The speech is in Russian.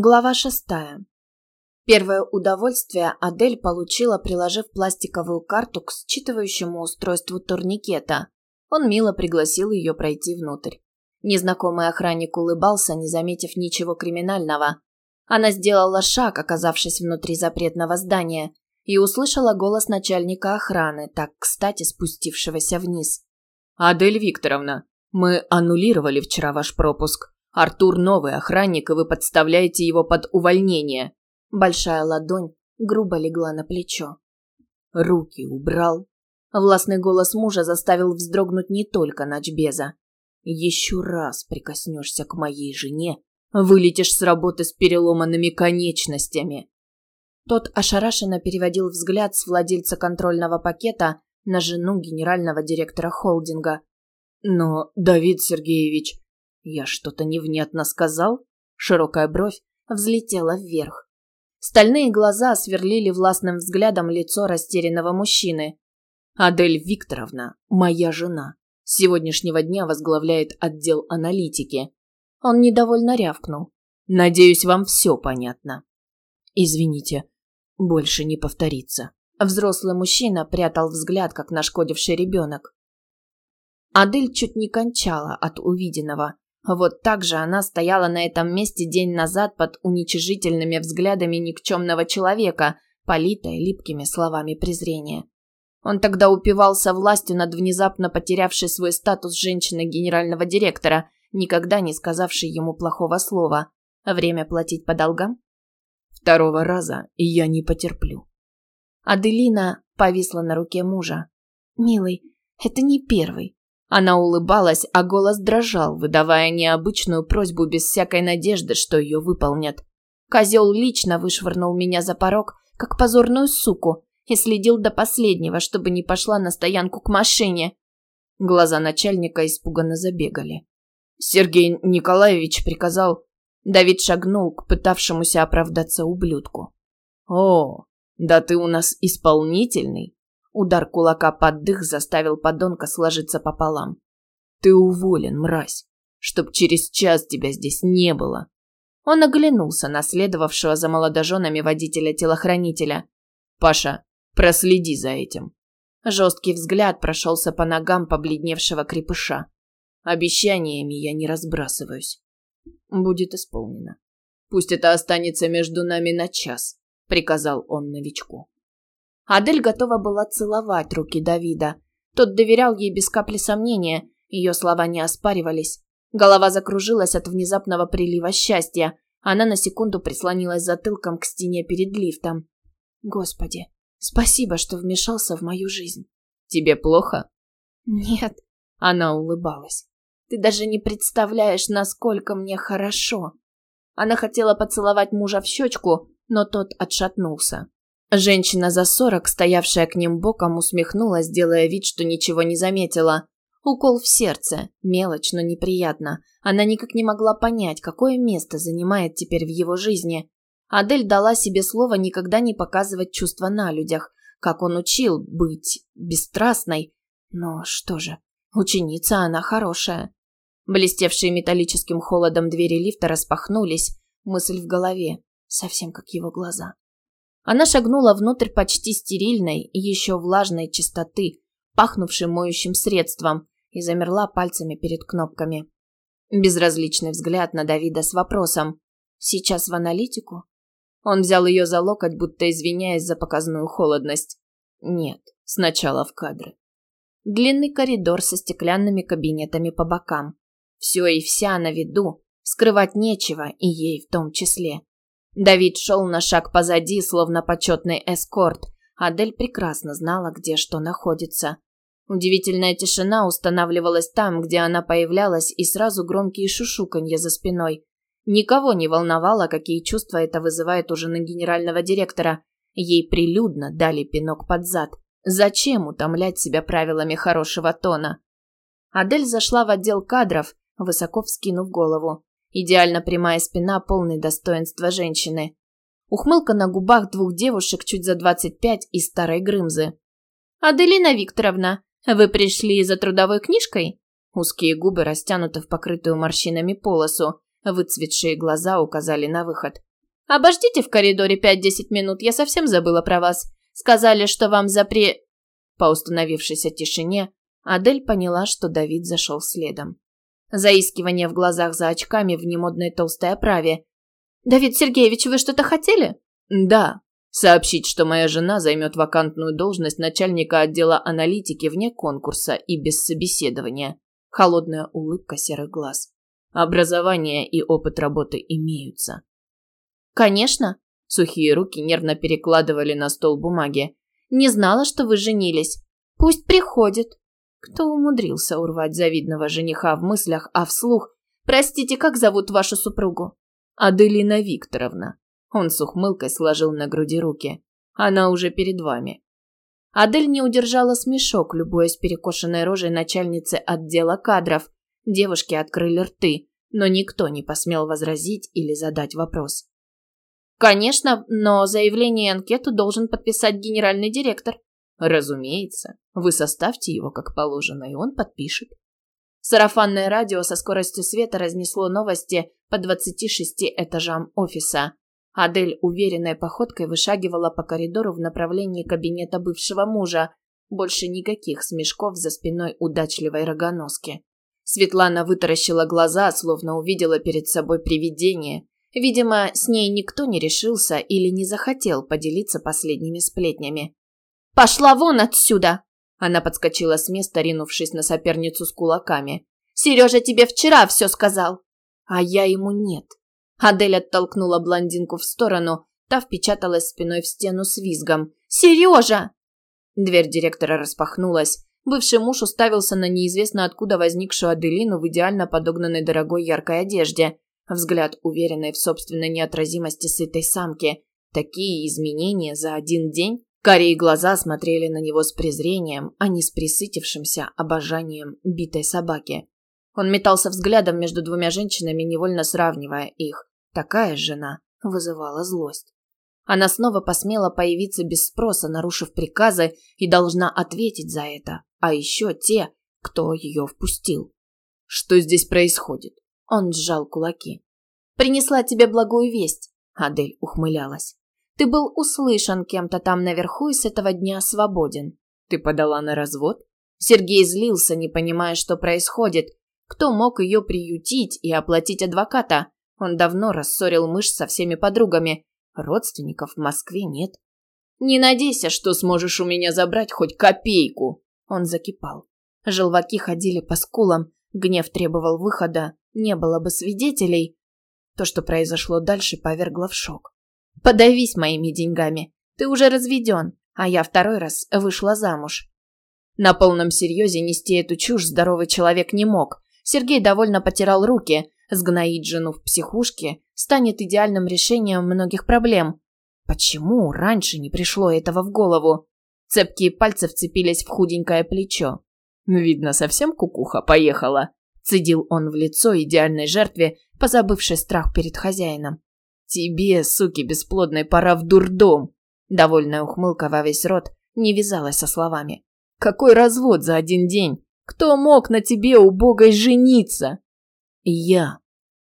Глава шестая. Первое удовольствие Адель получила, приложив пластиковую карту к считывающему устройству турникета. Он мило пригласил ее пройти внутрь. Незнакомый охранник улыбался, не заметив ничего криминального. Она сделала шаг, оказавшись внутри запретного здания, и услышала голос начальника охраны, так кстати спустившегося вниз. «Адель Викторовна, мы аннулировали вчера ваш пропуск. Артур новый охранник, и вы подставляете его под увольнение. Большая ладонь грубо легла на плечо. Руки убрал. Властный голос мужа заставил вздрогнуть не только Ночбеза. Еще раз прикоснешься к моей жене, вылетишь с работы с переломанными конечностями. Тот ошарашенно переводил взгляд с владельца контрольного пакета на жену генерального директора холдинга. Но, Давид Сергеевич, я что-то невнятно сказал? Широкая бровь взлетела вверх. Стальные глаза сверлили властным взглядом лицо растерянного мужчины. Адель Викторовна, моя жена, с сегодняшнего дня возглавляет отдел аналитики. Он недовольно рявкнул. Надеюсь, вам все понятно. Извините, больше не повторится. Взрослый мужчина прятал взгляд, как нашкодивший ребенок. Адель чуть не кончала от увиденного. Вот так же она стояла на этом месте день назад под уничижительными взглядами никчемного человека, политая липкими словами презрения. Он тогда упивался властью над внезапно потерявшей свой статус женщины генерального директора, никогда не сказавшей ему плохого слова. Время платить по долгам? Второго раза я не потерплю. Аделина повисла на руке мужа. «Милый, это не первый. Она улыбалась, а голос дрожал, выдавая необычную просьбу без всякой надежды, что ее выполнят. Козел лично вышвырнул меня за порог, как позорную суку, и следил до последнего, чтобы не пошла на стоянку к машине. Глаза начальника испуганно забегали. Сергей Николаевич приказал... Давид шагнул к пытавшемуся оправдаться ублюдку. «О, да ты у нас исполнительный!» Удар кулака под дых заставил подонка сложиться пополам. «Ты уволен, мразь! Чтоб через час тебя здесь не было!» Он оглянулся на следовавшего за молодоженами водителя-телохранителя. «Паша, проследи за этим!» Жесткий взгляд прошелся по ногам побледневшего крепыша. «Обещаниями я не разбрасываюсь. Будет исполнено. Пусть это останется между нами на час», — приказал он новичку. Адель готова была целовать руки Давида. Тот доверял ей без капли сомнения, ее слова не оспаривались. Голова закружилась от внезапного прилива счастья. Она на секунду прислонилась затылком к стене перед лифтом. «Господи, спасибо, что вмешался в мою жизнь». «Тебе плохо?» «Нет», — она улыбалась. «Ты даже не представляешь, насколько мне хорошо». Она хотела поцеловать мужа в щечку, но тот отшатнулся. Женщина за сорок, стоявшая к ним боком, усмехнулась, делая вид, что ничего не заметила. Укол в сердце. Мелочь, но неприятно. Она никак не могла понять, какое место занимает теперь в его жизни. Адель дала себе слово никогда не показывать чувства на людях, как он учил быть бесстрастной. Но что же, ученица она хорошая. Блестевшие металлическим холодом двери лифта распахнулись. Мысль в голове, совсем как его глаза. Она шагнула внутрь почти стерильной и еще влажной чистоты, пахнувшей моющим средством, и замерла пальцами перед кнопками. Безразличный взгляд на Давида с вопросом «Сейчас в аналитику?» Он взял ее за локоть, будто извиняясь за показную холодность. «Нет, сначала в кадры». Длинный коридор со стеклянными кабинетами по бокам. Все и вся на виду, скрывать нечего, и ей в том числе. Давид шел на шаг позади, словно почетный эскорт. Адель прекрасно знала, где что находится. Удивительная тишина устанавливалась там, где она появлялась, и сразу громкие шушуканье за спиной. Никого не волновало, какие чувства это вызывает у жены генерального директора. Ей прилюдно дали пинок под зад. Зачем утомлять себя правилами хорошего тона? Адель зашла в отдел кадров, высоко вскинув голову. Идеально прямая спина, полный достоинства женщины. Ухмылка на губах двух девушек чуть за двадцать пять из старой Грымзы. «Аделина Викторовна, вы пришли за трудовой книжкой?» Узкие губы растянуты в покрытую морщинами полосу, выцветшие глаза указали на выход. Обождите в коридоре 5-10 минут, я совсем забыла про вас. Сказали, что вам запре...» По установившейся тишине Адель поняла, что Давид зашел следом. Заискивание в глазах за очками в немодной толстой оправе. «Давид Сергеевич, вы что-то хотели?» «Да. Сообщить, что моя жена займет вакантную должность начальника отдела аналитики вне конкурса и без собеседования». Холодная улыбка серых глаз. Образование и опыт работы имеются. Конечно. Сухие руки нервно перекладывали на стол бумаги. Не знала, что вы женились. Пусть приходит. Кто умудрился урвать завидного жениха в мыслях, а вслух «Простите, как зовут вашу супругу?» «Аделина Викторовна». Он с ухмылкой сложил на груди руки. «Она уже перед вами». Адель не удержала смешок, любуясь перекошенной рожей начальницы отдела кадров. Девушки открыли рты, но никто не посмел возразить или задать вопрос. «Конечно, но заявление и анкету должен подписать генеральный директор». Разумеется. Вы составьте его как положено, и он подпишет. Сарафанное радио со скоростью света разнесло новости по 26 этажам офиса. Адель уверенной походкой вышагивала по коридору в направлении кабинета бывшего мужа. Больше никаких смешков за спиной удачливой рогоноски. Светлана вытаращила глаза, словно увидела перед собой привидение. Видимо, с ней никто не решился или не захотел поделиться последними сплетнями. «Пошла вон отсюда!» Она подскочила с места, ринувшись на соперницу с кулаками. «Сережа тебе вчера все сказал!» «А я ему нет!» Адель оттолкнула блондинку в сторону, та впечаталась спиной в стену с визгом. «Сережа!» Дверь директора распахнулась. Бывший муж уставился на неизвестно откуда возникшую Аделину в идеально подогнанной дорогой яркой одежде. Взгляд уверенный в собственной неотразимости сытой самки. Такие изменения за один день? Карие глаза смотрели на него с презрением, а не с присытившимся обожанием битой собаки. Он метался взглядом между двумя женщинами, невольно сравнивая их. Такая жена вызывала злость. Она снова посмела появиться без спроса, нарушив приказы, и должна ответить за это. А еще те, кто ее впустил. «Что здесь происходит?» Он сжал кулаки. «Принесла тебе благую весть», — Адель ухмылялась. Ты был услышан кем-то там наверху и с этого дня свободен. Ты подала на развод? Сергей злился, не понимая, что происходит. Кто мог ее приютить и оплатить адвоката? Он давно рассорил мышь со всеми подругами. Родственников в Москве нет. Не надейся, что сможешь у меня забрать хоть копейку. Он закипал. Желваки ходили по скулам, гнев требовал выхода. Не было бы свидетелей. То, что произошло дальше, повергло в шок. Подавись моими деньгами. Ты уже разведен, а я второй раз вышла замуж. На полном серьезе нести эту чушь здоровый человек не мог. Сергей довольно потирал руки. Сгноить жену в психушке станет идеальным решением многих проблем. Почему раньше не пришло этого в голову? Цепкие пальцы вцепились в худенькое плечо. «Видно, совсем кукуха поехала», – цедил он в лицо идеальной жертве, позабывшей страх перед хозяином. «Тебе, суки бесплодной, пора в дурдом!» Довольная ухмылка во весь рот не вязалась со словами. «Какой развод за один день? Кто мог на тебе убогой жениться?» «Я»,